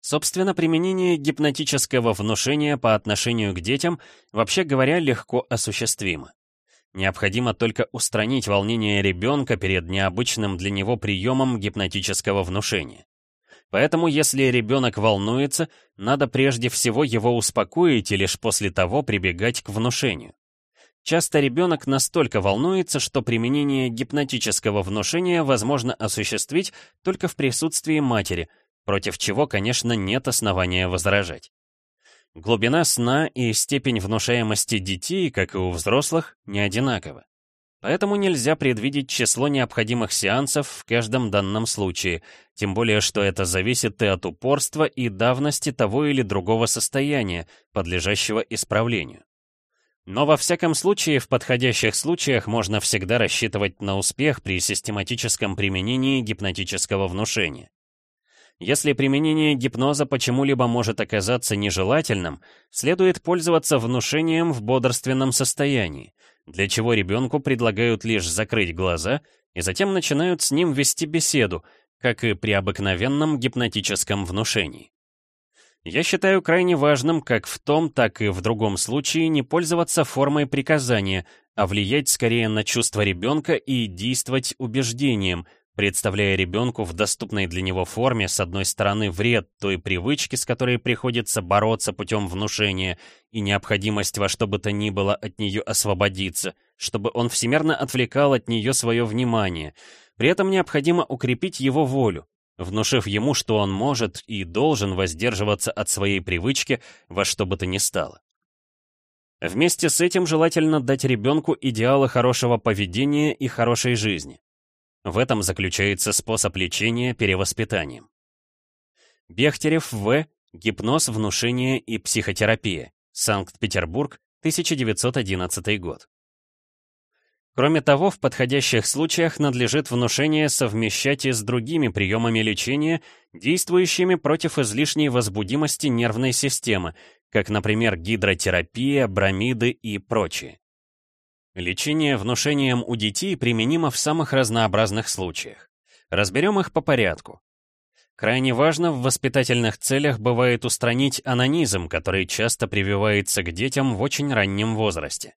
Собственно, применение гипнотического внушения по отношению к детям, вообще говоря, легко осуществимо. Необходимо только устранить волнение ребенка перед необычным для него приемом гипнотического внушения. Поэтому, если ребенок волнуется, надо прежде всего его успокоить и лишь после того прибегать к внушению. Часто ребенок настолько волнуется, что применение гипнотического внушения возможно осуществить только в присутствии матери, против чего, конечно, нет основания возражать. Глубина сна и степень внушаемости детей, как и у взрослых, не одинакова. Поэтому нельзя предвидеть число необходимых сеансов в каждом данном случае, тем более что это зависит и от упорства и давности того или другого состояния, подлежащего исправлению. Но во всяком случае, в подходящих случаях можно всегда рассчитывать на успех при систематическом применении гипнотического внушения. Если применение гипноза почему-либо может оказаться нежелательным, следует пользоваться внушением в бодрственном состоянии, для чего ребенку предлагают лишь закрыть глаза и затем начинают с ним вести беседу, как и при обыкновенном гипнотическом внушении. Я считаю крайне важным как в том, так и в другом случае не пользоваться формой приказания, а влиять скорее на чувства ребенка и действовать убеждением, представляя ребенку в доступной для него форме, с одной стороны, вред той привычки, с которой приходится бороться путем внушения, и необходимость во что бы то ни было от нее освободиться, чтобы он всемерно отвлекал от нее свое внимание. При этом необходимо укрепить его волю, внушив ему, что он может и должен воздерживаться от своей привычки во что бы то ни стало. Вместе с этим желательно дать ребенку идеалы хорошего поведения и хорошей жизни. В этом заключается способ лечения перевоспитанием. Бехтерев В. Гипноз, внушение и психотерапия. Санкт-Петербург, 1911 год. Кроме того, в подходящих случаях надлежит внушение совмещать и с другими приемами лечения, действующими против излишней возбудимости нервной системы, как, например, гидротерапия, бромиды и прочее. Лечение внушением у детей применимо в самых разнообразных случаях. Разберем их по порядку. Крайне важно в воспитательных целях бывает устранить анонизм, который часто прививается к детям в очень раннем возрасте.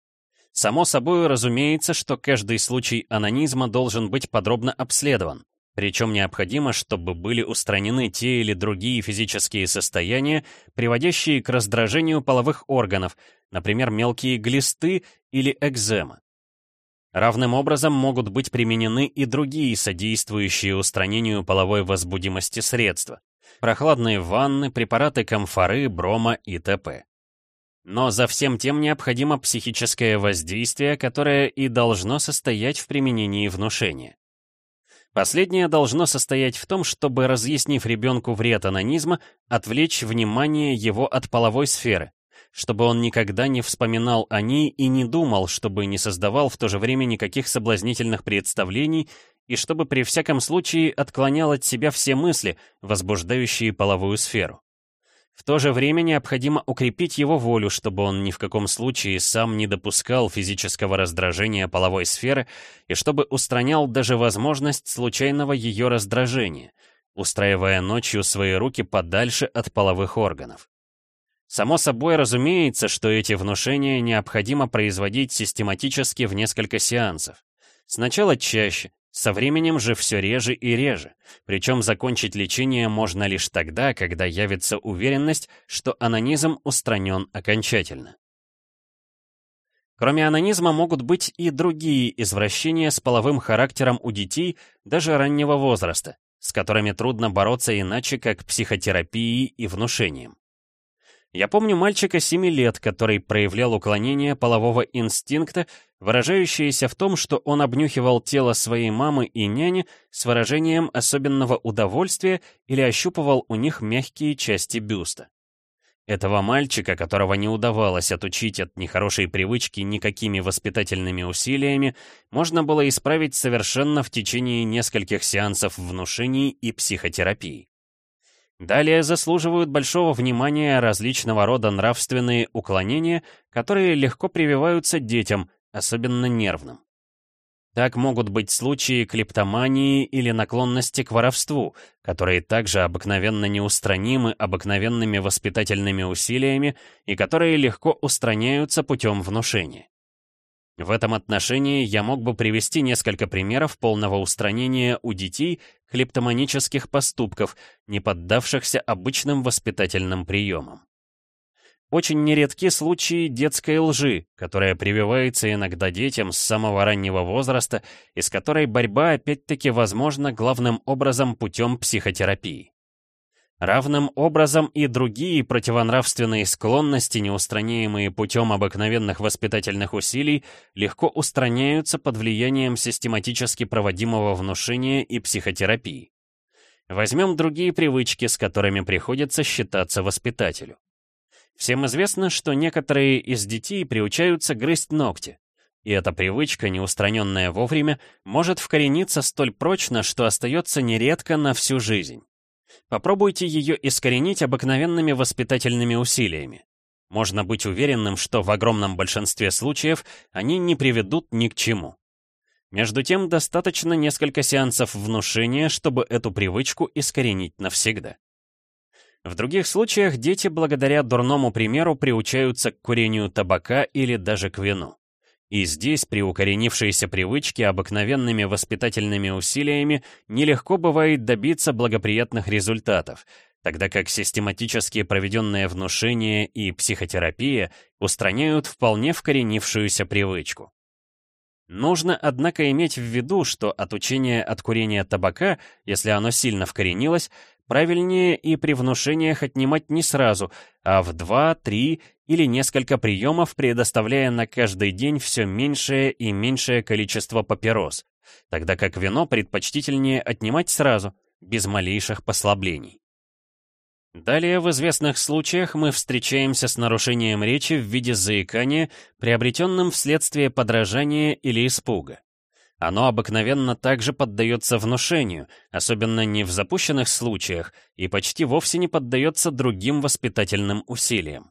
Само собой разумеется, что каждый случай анонизма должен быть подробно обследован, причем необходимо, чтобы были устранены те или другие физические состояния, приводящие к раздражению половых органов, например, мелкие глисты или экзема. Равным образом могут быть применены и другие содействующие устранению половой возбудимости средства. Прохладные ванны, препараты камфоры, брома и т.п. Но за всем тем необходимо психическое воздействие, которое и должно состоять в применении внушения. Последнее должно состоять в том, чтобы, разъяснив ребенку вред анонизма, отвлечь внимание его от половой сферы, чтобы он никогда не вспоминал о ней и не думал, чтобы не создавал в то же время никаких соблазнительных представлений и чтобы при всяком случае отклонял от себя все мысли, возбуждающие половую сферу. В то же время необходимо укрепить его волю, чтобы он ни в каком случае сам не допускал физического раздражения половой сферы и чтобы устранял даже возможность случайного ее раздражения, устраивая ночью свои руки подальше от половых органов. Само собой разумеется, что эти внушения необходимо производить систематически в несколько сеансов. Сначала чаще, со временем же все реже и реже, причем закончить лечение можно лишь тогда, когда явится уверенность, что анонизм устранен окончательно. Кроме анонизма могут быть и другие извращения с половым характером у детей даже раннего возраста, с которыми трудно бороться иначе, как психотерапией и внушением. Я помню мальчика 7 лет, который проявлял уклонение полового инстинкта, выражающееся в том, что он обнюхивал тело своей мамы и няни с выражением особенного удовольствия или ощупывал у них мягкие части бюста. Этого мальчика, которого не удавалось отучить от нехорошей привычки никакими воспитательными усилиями, можно было исправить совершенно в течение нескольких сеансов внушений и психотерапии. Далее заслуживают большого внимания различного рода нравственные уклонения, которые легко прививаются детям, особенно нервным. Так могут быть случаи клептомании или наклонности к воровству, которые также обыкновенно неустранимы обыкновенными воспитательными усилиями и которые легко устраняются путем внушения. В этом отношении я мог бы привести несколько примеров полного устранения у детей клептоманических поступков, не поддавшихся обычным воспитательным приемам. Очень нередки случаи детской лжи, которая прививается иногда детям с самого раннего возраста и с которой борьба опять-таки возможна главным образом путем психотерапии. Равным образом и другие противонравственные склонности, неустраняемые путем обыкновенных воспитательных усилий, легко устраняются под влиянием систематически проводимого внушения и психотерапии. Возьмем другие привычки, с которыми приходится считаться воспитателю. Всем известно, что некоторые из детей приучаются грызть ногти, и эта привычка, неустраненная вовремя, может вкорениться столь прочно, что остается нередко на всю жизнь. Попробуйте ее искоренить обыкновенными воспитательными усилиями. Можно быть уверенным, что в огромном большинстве случаев они не приведут ни к чему. Между тем, достаточно несколько сеансов внушения, чтобы эту привычку искоренить навсегда. В других случаях дети благодаря дурному примеру приучаются к курению табака или даже к вину. И здесь, при укоренившейся привычке, обыкновенными воспитательными усилиями, нелегко бывает добиться благоприятных результатов, тогда как систематически проведенное внушение и психотерапия устраняют вполне вкоренившуюся привычку. Нужно, однако, иметь в виду, что отучение от курения табака, если оно сильно вкоренилось, правильнее и при внушениях отнимать не сразу, а в 2, 3 или несколько приемов, предоставляя на каждый день все меньшее и меньшее количество папирос, тогда как вино предпочтительнее отнимать сразу, без малейших послаблений. Далее в известных случаях мы встречаемся с нарушением речи в виде заикания, приобретенным вследствие подражания или испуга. Оно обыкновенно также поддается внушению, особенно не в запущенных случаях, и почти вовсе не поддается другим воспитательным усилиям.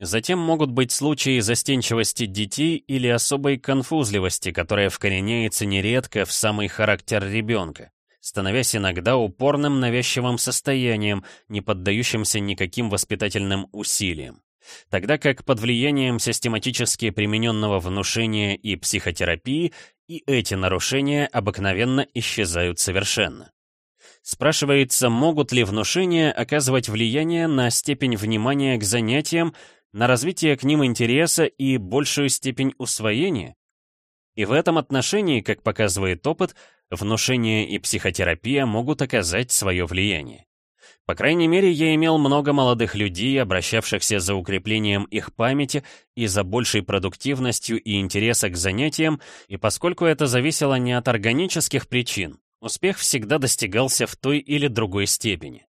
Затем могут быть случаи застенчивости детей или особой конфузливости, которая вкореняется нередко в самый характер ребенка, становясь иногда упорным навязчивым состоянием, не поддающимся никаким воспитательным усилиям. тогда как под влиянием систематически примененного внушения и психотерапии и эти нарушения обыкновенно исчезают совершенно. Спрашивается, могут ли внушения оказывать влияние на степень внимания к занятиям, на развитие к ним интереса и большую степень усвоения? И в этом отношении, как показывает опыт, внушение и психотерапия могут оказать свое влияние. По крайней мере, я имел много молодых людей, обращавшихся за укреплением их памяти и за большей продуктивностью и интереса к занятиям, и поскольку это зависело не от органических причин, успех всегда достигался в той или другой степени.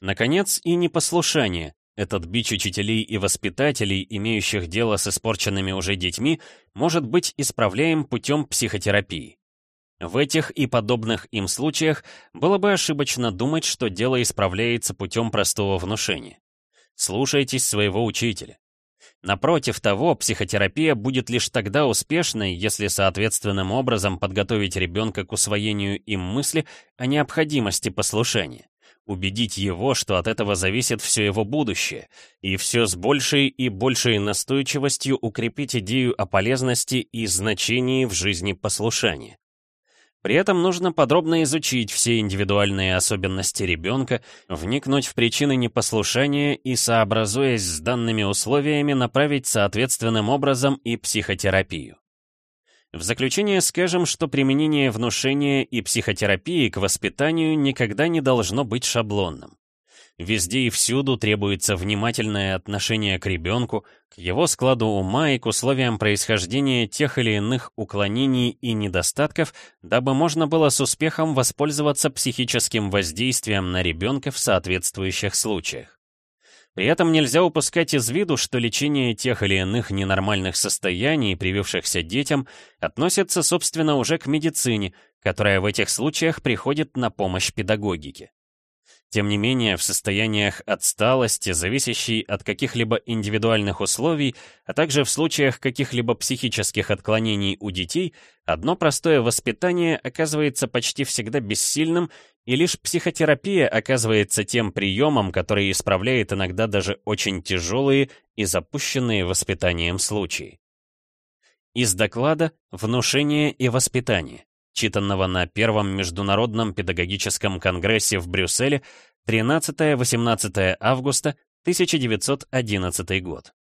Наконец, и непослушание, этот бич учителей и воспитателей, имеющих дело с испорченными уже детьми, может быть исправляем путем психотерапии. В этих и подобных им случаях было бы ошибочно думать, что дело исправляется путем простого внушения. Слушайтесь своего учителя. Напротив того, психотерапия будет лишь тогда успешной, если соответственным образом подготовить ребенка к усвоению им мысли о необходимости послушания, убедить его, что от этого зависит все его будущее, и все с большей и большей настойчивостью укрепить идею о полезности и значении в жизни послушания. При этом нужно подробно изучить все индивидуальные особенности ребенка, вникнуть в причины непослушания и, сообразуясь с данными условиями, направить соответственным образом и психотерапию. В заключение скажем, что применение внушения и психотерапии к воспитанию никогда не должно быть шаблонным. Везде и всюду требуется внимательное отношение к ребенку, к его складу ума и к условиям происхождения тех или иных уклонений и недостатков, дабы можно было с успехом воспользоваться психическим воздействием на ребенка в соответствующих случаях. При этом нельзя упускать из виду, что лечение тех или иных ненормальных состояний, привившихся детям, относится, собственно, уже к медицине, которая в этих случаях приходит на помощь педагогике. Тем не менее, в состояниях отсталости, зависящей от каких-либо индивидуальных условий, а также в случаях каких-либо психических отклонений у детей, одно простое воспитание оказывается почти всегда бессильным, и лишь психотерапия оказывается тем приемом, который исправляет иногда даже очень тяжелые и запущенные воспитанием случаи. Из доклада «Внушение и воспитание» читанного на Первом международном педагогическом конгрессе в Брюсселе 13-18 августа 1911 год.